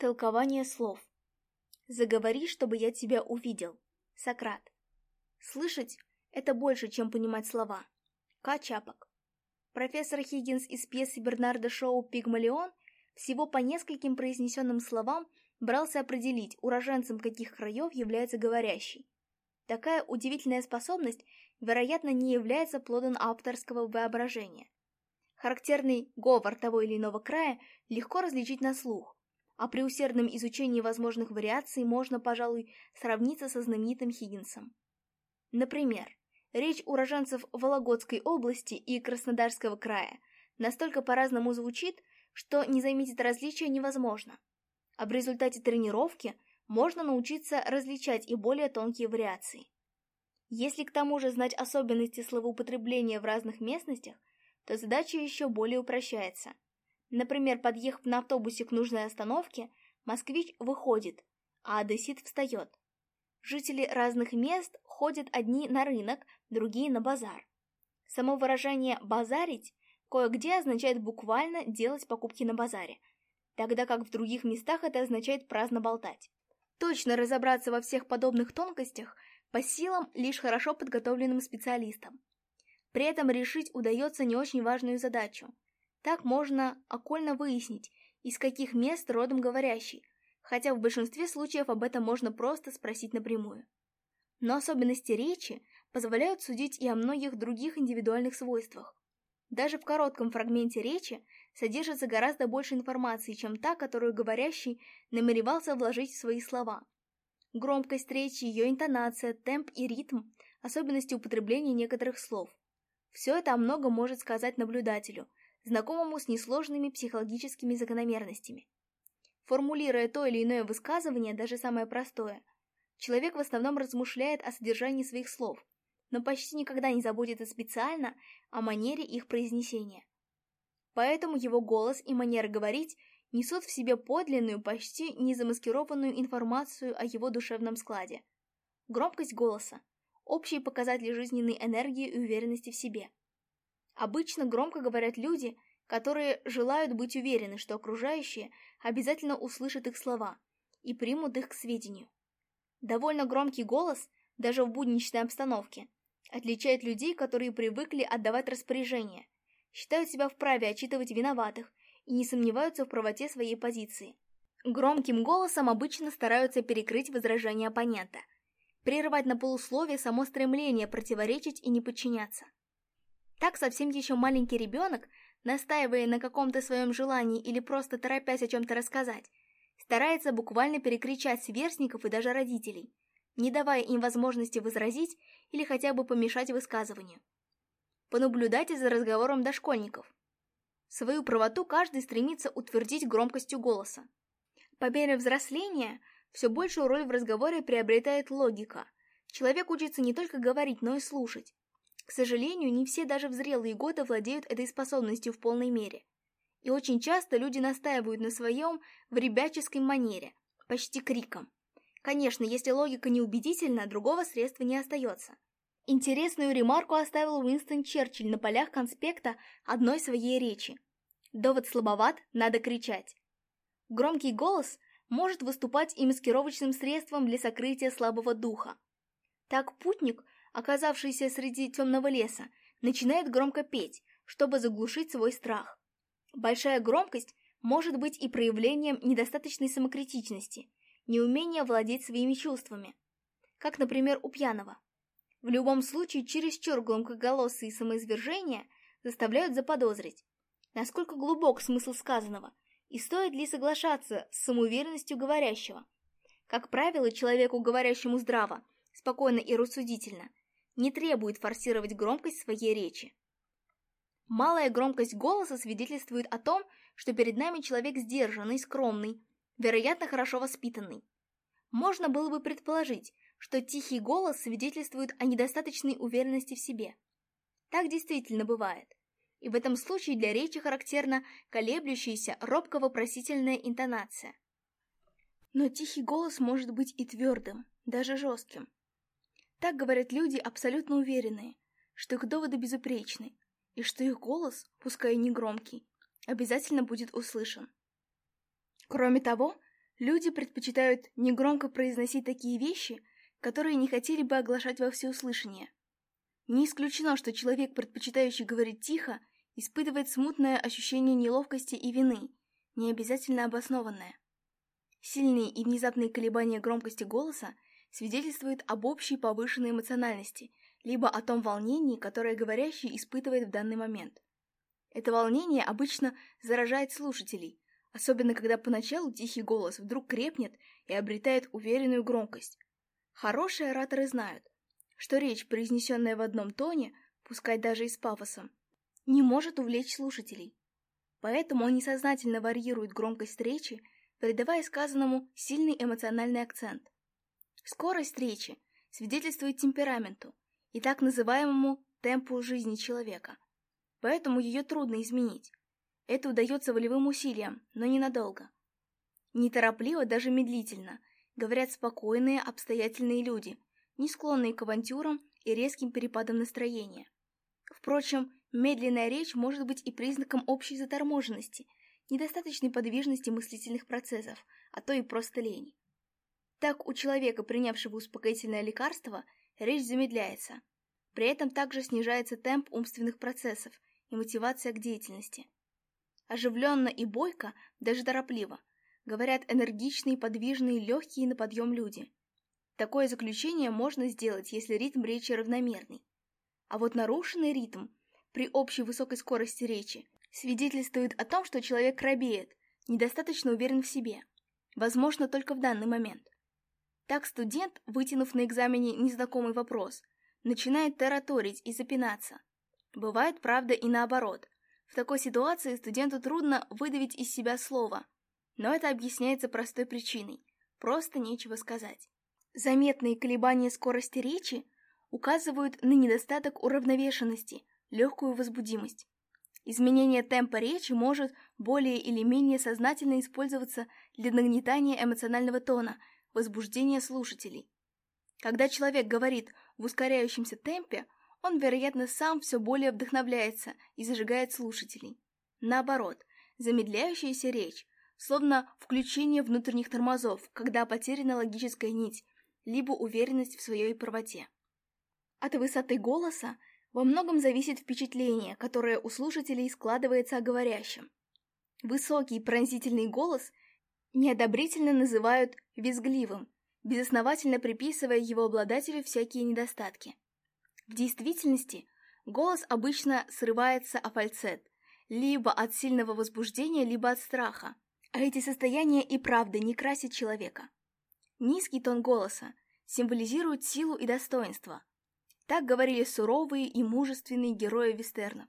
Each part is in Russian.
Толкование слов. Заговори, чтобы я тебя увидел. Сократ. Слышать – это больше, чем понимать слова. Качапок. Профессор Хиггинс из пьесы Бернарда Шоу «Пигмалион» всего по нескольким произнесенным словам брался определить, уроженцем каких краев является говорящий. Такая удивительная способность, вероятно, не является плодом авторского воображения. Характерный говор того или иного края легко различить на слух, а при усердном изучении возможных вариаций можно, пожалуй, сравниться со знаменитым Хиггинсом. Например, речь уроженцев Вологодской области и Краснодарского края настолько по-разному звучит, что не заметить различия невозможно. А в результате тренировки можно научиться различать и более тонкие вариации. Если к тому же знать особенности словоупотребления в разных местностях, то задача еще более упрощается – Например, подъехав на автобусе к нужной остановке, москвич выходит, а одессит встает. Жители разных мест ходят одни на рынок, другие на базар. Само выражение «базарить» кое-где означает буквально делать покупки на базаре, тогда как в других местах это означает праздно болтать. Точно разобраться во всех подобных тонкостях по силам лишь хорошо подготовленным специалистам. При этом решить удается не очень важную задачу – так можно окольно выяснить, из каких мест родом говорящий, хотя в большинстве случаев об этом можно просто спросить напрямую. Но особенности речи позволяют судить и о многих других индивидуальных свойствах. Даже в коротком фрагменте речи содержится гораздо больше информации, чем та, которую говорящий намеревался вложить в свои слова. Громкость речи, ее интонация, темп и ритм, особенности употребления некоторых слов. Все это о многом может сказать наблюдателю – знакомому с несложными психологическими закономерностями. Формулируя то или иное высказывание, даже самое простое, человек в основном размышляет о содержании своих слов, но почти никогда не заботится специально о манере их произнесения. Поэтому его голос и манера говорить несут в себе подлинную, почти незамаскированную информацию о его душевном складе. Громкость голоса – общий показатель жизненной энергии и уверенности в себе – Обычно громко говорят люди, которые желают быть уверены, что окружающие обязательно услышат их слова и примут их к сведению. Довольно громкий голос, даже в будничной обстановке, отличает людей, которые привыкли отдавать распоряжения, считают себя вправе отчитывать виноватых и не сомневаются в правоте своей позиции. Громким голосом обычно стараются перекрыть возражения оппонента, прервать на полусловие само стремление противоречить и не подчиняться. Так совсем еще маленький ребенок, настаивая на каком-то своем желании или просто торопясь о чем-то рассказать, старается буквально перекричать сверстников и даже родителей, не давая им возможности возразить или хотя бы помешать высказыванию. Понаблюдайте за разговором дошкольников. Свою правоту каждый стремится утвердить громкостью голоса. По мере взросления все большую роль в разговоре приобретает логика. Человек учится не только говорить, но и слушать. К сожалению, не все даже в зрелые годы владеют этой способностью в полной мере. И очень часто люди настаивают на своем в ребяческой манере, почти криком. Конечно, если логика неубедительна, другого средства не остается. Интересную ремарку оставил Уинстон Черчилль на полях конспекта одной своей речи. Довод слабоват, надо кричать. Громкий голос может выступать и маскировочным средством для сокрытия слабого духа. Так путник оказавшийся среди темного леса, начинает громко петь, чтобы заглушить свой страх. Большая громкость может быть и проявлением недостаточной самокритичности, неумения владеть своими чувствами, как, например, у пьяного. В любом случае, чересчур и самоизвержения заставляют заподозрить, насколько глубок смысл сказанного и стоит ли соглашаться с самоуверенностью говорящего. Как правило, человеку, говорящему здраво, спокойно и рассудительно, не требует форсировать громкость своей речи. Малая громкость голоса свидетельствует о том, что перед нами человек сдержанный, скромный, вероятно, хорошо воспитанный. Можно было бы предположить, что тихий голос свидетельствует о недостаточной уверенности в себе. Так действительно бывает. И в этом случае для речи характерна колеблющаяся, робко-вопросительная интонация. Но тихий голос может быть и твердым, даже жестким. Так говорят люди, абсолютно уверенные, что их доводы безупречны, и что их голос, пускай и не громкий, обязательно будет услышан. Кроме того, люди предпочитают негромко произносить такие вещи, которые не хотели бы оглашать во всеуслышание. Не исключено, что человек, предпочитающий говорить тихо, испытывает смутное ощущение неловкости и вины, не обязательно обоснованное. Сильные и внезапные колебания громкости голоса – свидетельствует об общей повышенной эмоциональности, либо о том волнении, которое говорящий испытывает в данный момент. Это волнение обычно заражает слушателей, особенно когда поначалу тихий голос вдруг крепнет и обретает уверенную громкость. Хорошие ораторы знают, что речь, произнесенная в одном тоне, пускай даже и с пафосом, не может увлечь слушателей. Поэтому они сознательно варьируют громкость речи, придавая сказанному сильный эмоциональный акцент. Скорость речи свидетельствует темпераменту и так называемому темпу жизни человека. Поэтому ее трудно изменить. Это удается волевым усилием, но ненадолго. Неторопливо, даже медлительно, говорят спокойные, обстоятельные люди, не склонные к авантюрам и резким перепадам настроения. Впрочем, медленная речь может быть и признаком общей заторможенности, недостаточной подвижности мыслительных процессов, а то и просто лени. Так у человека, принявшего успокоительное лекарство, речь замедляется. При этом также снижается темп умственных процессов и мотивация к деятельности. Оживленно и бойко, даже торопливо, говорят энергичные, подвижные, легкие на подъем люди. Такое заключение можно сделать, если ритм речи равномерный. А вот нарушенный ритм при общей высокой скорости речи свидетельствует о том, что человек робеет, недостаточно уверен в себе. Возможно, только в данный момент. Так студент, вытянув на экзамене незнакомый вопрос, начинает тараторить и запинаться. Бывает, правда, и наоборот. В такой ситуации студенту трудно выдавить из себя слово. Но это объясняется простой причиной. Просто нечего сказать. Заметные колебания скорости речи указывают на недостаток уравновешенности, легкую возбудимость. Изменение темпа речи может более или менее сознательно использоваться для нагнетания эмоционального тона – возбуждение слушателей. Когда человек говорит в ускоряющемся темпе, он, вероятно, сам все более вдохновляется и зажигает слушателей. Наоборот, замедляющаяся речь, словно включение внутренних тормозов, когда потеряна логическая нить, либо уверенность в своей правоте. От высоты голоса во многом зависит впечатление, которое у слушателей складывается о говорящем. Высокий пронзительный голос неодобрительно называют визгливым, безосновательно приписывая его обладателю всякие недостатки. В действительности голос обычно срывается о фальцет, либо от сильного возбуждения, либо от страха, а эти состояния и правда не красят человека. Низкий тон голоса символизирует силу и достоинство. Так говорили суровые и мужественные герои вестернов.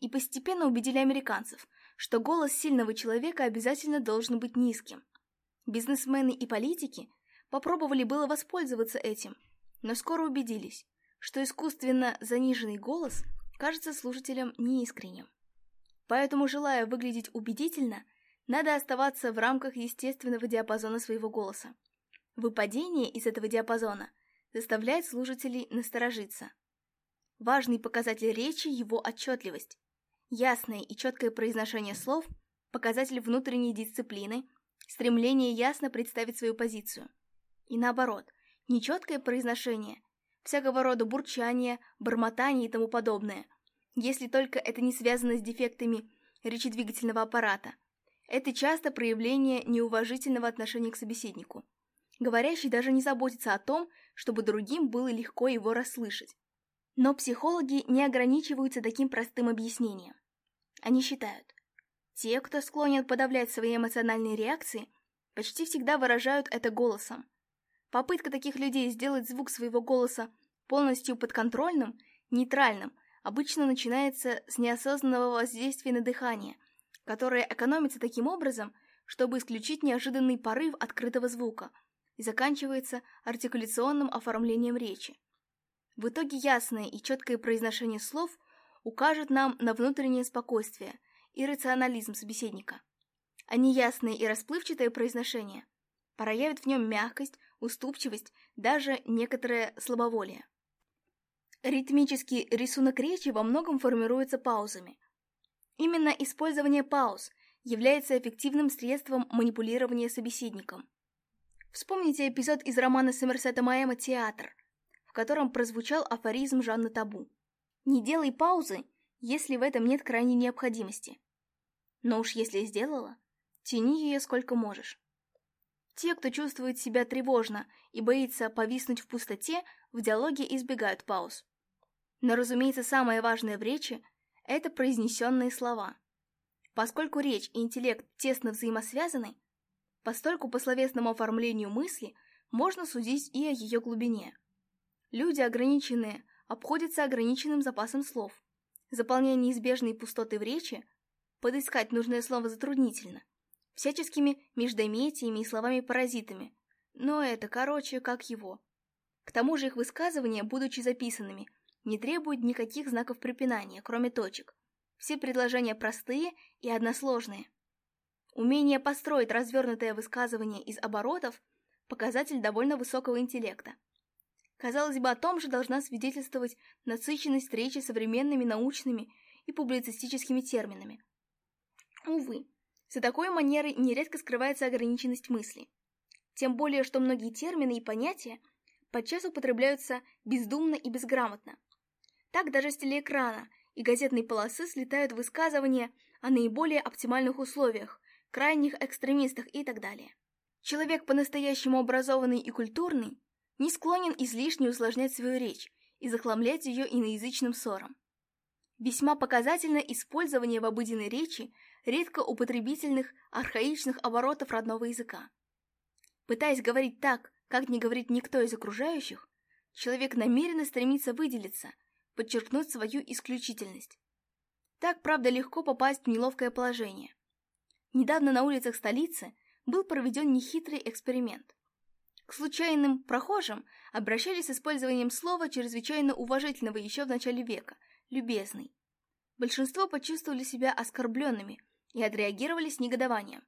И постепенно убедили американцев – что голос сильного человека обязательно должен быть низким. Бизнесмены и политики попробовали было воспользоваться этим, но скоро убедились, что искусственно заниженный голос кажется слушателям неискренним. Поэтому, желая выглядеть убедительно, надо оставаться в рамках естественного диапазона своего голоса. Выпадение из этого диапазона заставляет слушателей насторожиться. Важный показатель речи – его отчетливость. Ясное и четкое произношение слов – показатель внутренней дисциплины, стремление ясно представить свою позицию. И наоборот, нечеткое произношение – всякого рода бурчание, бормотание и тому подобное, если только это не связано с дефектами речедвигательного аппарата. Это часто проявление неуважительного отношения к собеседнику. Говорящий даже не заботится о том, чтобы другим было легко его расслышать. Но психологи не ограничиваются таким простым объяснением. Они считают, те, кто склонен подавлять свои эмоциональные реакции, почти всегда выражают это голосом. Попытка таких людей сделать звук своего голоса полностью подконтрольным, нейтральным, обычно начинается с неосознанного воздействия на дыхание, которое экономится таким образом, чтобы исключить неожиданный порыв открытого звука, и заканчивается артикуляционным оформлением речи. В итоге ясное и четкое произношение слов укажет нам на внутреннее спокойствие и рационализм собеседника. А неясное и расплывчатое произношение проявит в нем мягкость, уступчивость, даже некоторое слабоволие. Ритмический рисунок речи во многом формируется паузами. Именно использование пауз является эффективным средством манипулирования собеседником. Вспомните эпизод из романа Сомерсета Маэма «Театр», котором прозвучал афоризм Жанны Табу. «Не делай паузы, если в этом нет крайней необходимости. Но уж если сделала, тяни ее сколько можешь». Те, кто чувствует себя тревожно и боится повиснуть в пустоте, в диалоге избегают пауз. Но, разумеется, самое важное в речи – это произнесенные слова. Поскольку речь и интеллект тесно взаимосвязаны, постольку по словесному оформлению мысли можно судить и о ее глубине. Люди ограниченные обходятся ограниченным запасом слов. Заполняя неизбежные пустоты в речи, подыскать нужное слово затруднительно. Всяческими междометиями и словами-паразитами. Но это короче, как его. К тому же их высказывания, будучи записанными, не требуют никаких знаков препинания, кроме точек. Все предложения простые и односложные. Умение построить развернутое высказывание из оборотов – показатель довольно высокого интеллекта казалось бы, о том же должна свидетельствовать насыщенность речи современными научными и публицистическими терминами. Увы, за такой манерой нередко скрывается ограниченность мысли. Тем более, что многие термины и понятия подчас употребляются бездумно и безграмотно. Так даже с телеэкрана и газетной полосы слетают высказывания о наиболее оптимальных условиях, крайних экстремистах и так далее. Человек по-настоящему образованный и культурный не склонен излишне усложнять свою речь и захламлять ее иноязычным ссором. Весьма показательно использование в обыденной речи редко употребительных архаичных оборотов родного языка. Пытаясь говорить так, как не говорит никто из окружающих, человек намеренно стремится выделиться, подчеркнуть свою исключительность. Так, правда, легко попасть в неловкое положение. Недавно на улицах столицы был проведен нехитрый эксперимент. К случайным прохожим обращались с использованием слова чрезвычайно уважительного еще в начале века – «любезный». Большинство почувствовали себя оскорбленными и отреагировали с негодованием.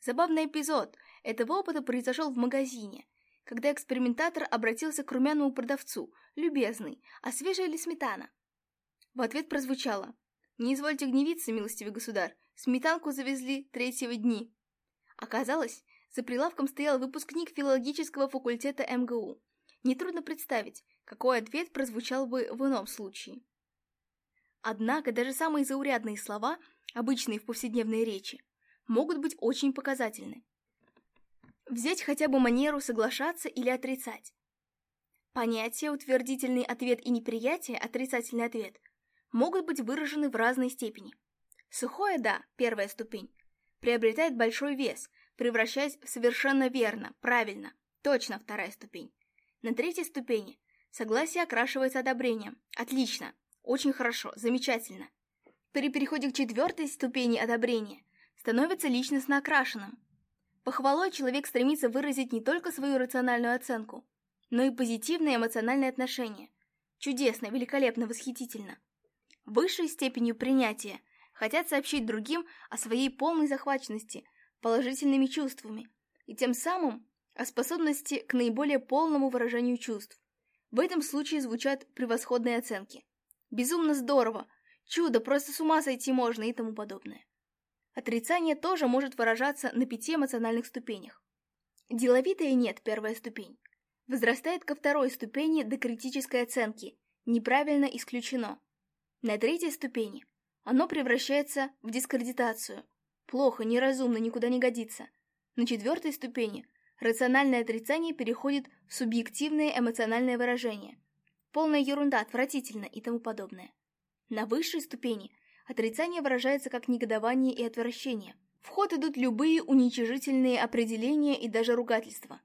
Забавный эпизод этого опыта произошел в магазине, когда экспериментатор обратился к румяному продавцу «любезный, а свежая ли сметана?» В ответ прозвучало «Не извольте гневиться, милостивый государь, сметанку завезли третьего дни». Оказалось, за прилавком стоял выпускник филологического факультета МГУ. Нетрудно представить, какой ответ прозвучал бы в ином случае. Однако даже самые заурядные слова, обычные в повседневной речи, могут быть очень показательны. Взять хотя бы манеру соглашаться или отрицать. Понятия «утвердительный ответ» и «неприятие» — отрицательный ответ — могут быть выражены в разной степени. Сухое «да» — первая ступень — приобретает большой вес, превращаясь в совершенно верно, правильно, точно вторая ступень. На третьей ступени согласие окрашивается одобрением. Отлично, очень хорошо, замечательно. При переходе к четвертой ступени одобрения становится личностно окрашенным. Похвалой человек стремится выразить не только свою рациональную оценку, но и позитивное эмоциональное отношение. Чудесно, великолепно, восхитительно. Высшей степенью принятия хотят сообщить другим о своей полной захваченности – положительными чувствами и тем самым о способности к наиболее полному выражению чувств. В этом случае звучат превосходные оценки. Безумно здорово, чудо, просто с ума сойти можно и тому подобное. Отрицание тоже может выражаться на пяти эмоциональных ступенях. Деловитое «нет» – первая ступень. Возрастает ко второй ступени до критической оценки, неправильно исключено. На третьей ступени оно превращается в дискредитацию – Плохо, неразумно, никуда не годится. На четвертой ступени рациональное отрицание переходит в субъективное эмоциональное выражение. Полная ерунда, отвратительно и тому подобное. На высшей ступени отрицание выражается как негодование и отвращение. В ход идут любые уничижительные определения и даже ругательства.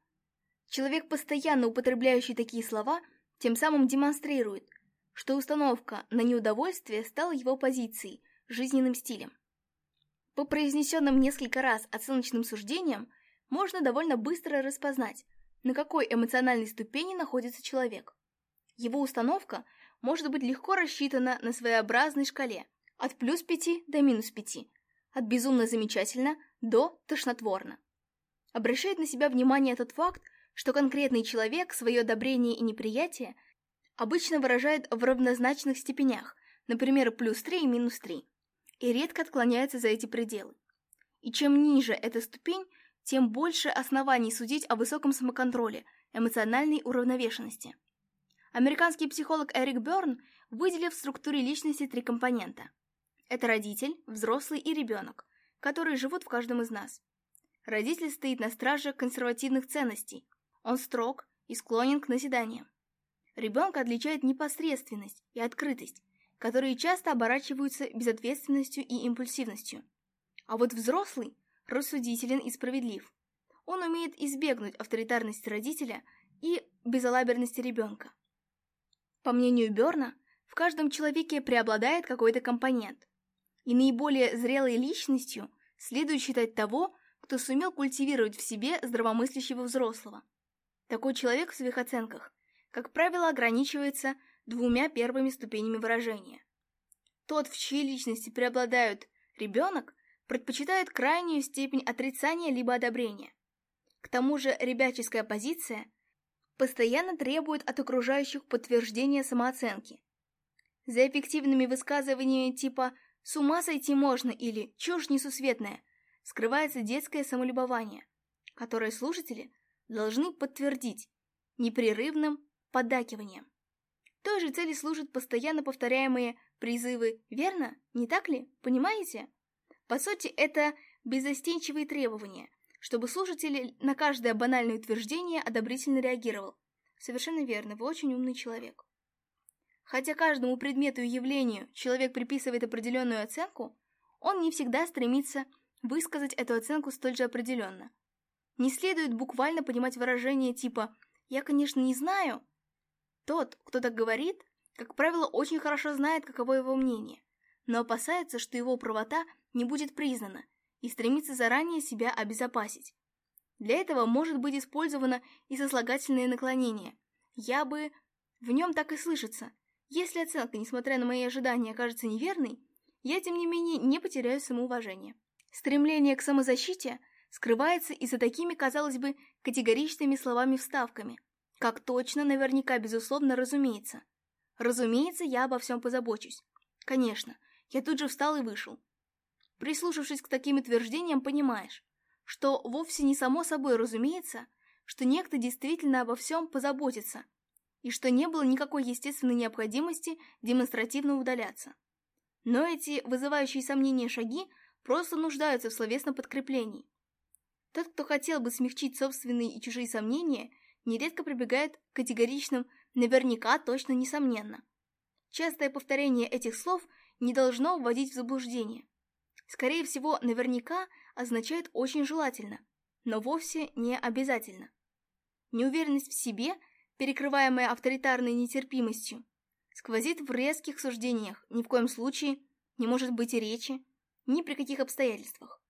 Человек, постоянно употребляющий такие слова, тем самым демонстрирует, что установка на неудовольствие стала его позицией, жизненным стилем. По произнесенным несколько раз оценочным суждениям можно довольно быстро распознать, на какой эмоциональной ступени находится человек. Его установка может быть легко рассчитана на своеобразной шкале от плюс 5 до минус 5, от безумно замечательно до тошнотворно. Обращает на себя внимание тот факт, что конкретный человек свое одобрение и неприятие обычно выражает в равнозначных степенях, например, плюс 3 и минус 3 и редко отклоняется за эти пределы. И чем ниже эта ступень, тем больше оснований судить о высоком самоконтроле, эмоциональной уравновешенности. Американский психолог Эрик Берн выделил в структуре личности три компонента. Это родитель, взрослый и ребенок, которые живут в каждом из нас. Родитель стоит на страже консервативных ценностей. Он строг и склонен к наседаниям. Ребенка отличает непосредственность и открытость, которые часто оборачиваются безответственностью и импульсивностью. А вот взрослый рассудителен и справедлив. Он умеет избегнуть авторитарности родителя и безалаберности ребенка. По мнению Берна, в каждом человеке преобладает какой-то компонент. И наиболее зрелой личностью следует считать того, кто сумел культивировать в себе здравомыслящего взрослого. Такой человек в своих оценках, как правило, ограничивается – двумя первыми ступенями выражения. Тот, в чьей личности преобладают ребенок, предпочитает крайнюю степень отрицания либо одобрения. К тому же ребяческая позиция постоянно требует от окружающих подтверждения самооценки. За эффективными высказываниями типа «с ума сойти можно» или «чушь несусветная» скрывается детское самолюбование, которое слушатели должны подтвердить непрерывным подакиванием той же цели служат постоянно повторяемые призывы, верно? Не так ли? Понимаете? По сути, это безостенчивые требования, чтобы слушатель на каждое банальное утверждение одобрительно реагировал. Совершенно верно, вы очень умный человек. Хотя каждому предмету и явлению человек приписывает определенную оценку, он не всегда стремится высказать эту оценку столь же определенно. Не следует буквально понимать выражение типа «я, конечно, не знаю», тот, кто так говорит, как правило, очень хорошо знает, каково его мнение, но опасается, что его правота не будет признана, и стремится заранее себя обезопасить. Для этого может быть использовано и сослагательное наклонение. Я бы... В нем так и слышится. Если оценка, несмотря на мои ожидания, окажется неверной, я, тем не менее, не потеряю самоуважение. Стремление к самозащите скрывается и за такими, казалось бы, категоричными словами-вставками – как точно, наверняка, безусловно, разумеется. Разумеется, я обо всем позабочусь. Конечно, я тут же встал и вышел. Прислушавшись к таким утверждениям, понимаешь, что вовсе не само собой разумеется, что некто действительно обо всем позаботится, и что не было никакой естественной необходимости демонстративно удаляться. Но эти вызывающие сомнения шаги просто нуждаются в словесном подкреплении. Тот, кто хотел бы смягчить собственные и чужие сомнения, нередко прибегает к категоричным «наверняка», «точно», «несомненно». Частое повторение этих слов не должно вводить в заблуждение. Скорее всего, «наверняка» означает «очень желательно», но вовсе не обязательно. Неуверенность в себе, перекрываемая авторитарной нетерпимостью, сквозит в резких суждениях, ни в коем случае не может быть и речи, ни при каких обстоятельствах.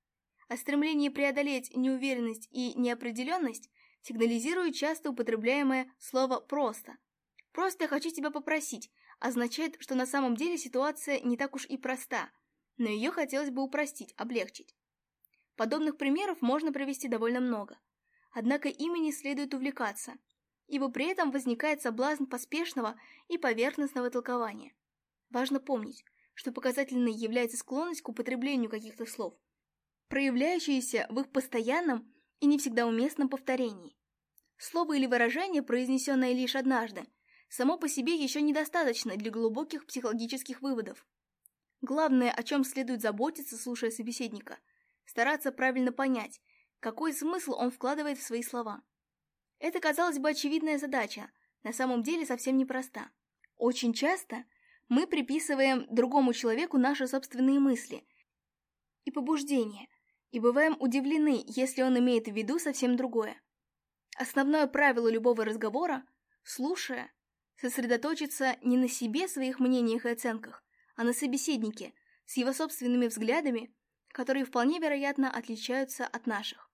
А стремление преодолеть неуверенность и неопределенность сигнализирует часто употребляемое слово «просто». «Просто хочу тебя попросить» означает, что на самом деле ситуация не так уж и проста, но ее хотелось бы упростить, облегчить. Подобных примеров можно привести довольно много. Однако ими не следует увлекаться, ибо при этом возникает соблазн поспешного и поверхностного толкования. Важно помнить, что показательной является склонность к употреблению каких-то слов, проявляющаяся в их постоянном и не всегда уместном повторении. Слово или выражение, произнесенное лишь однажды, само по себе еще недостаточно для глубоких психологических выводов. Главное, о чем следует заботиться, слушая собеседника, стараться правильно понять, какой смысл он вкладывает в свои слова. Это, казалось бы, очевидная задача, на самом деле совсем непроста. Очень часто мы приписываем другому человеку наши собственные мысли и побуждения – и бываем удивлены, если он имеет в виду совсем другое. Основное правило любого разговора – слушая, сосредоточиться не на себе, своих мнениях и оценках, а на собеседнике, с его собственными взглядами, которые вполне вероятно отличаются от наших.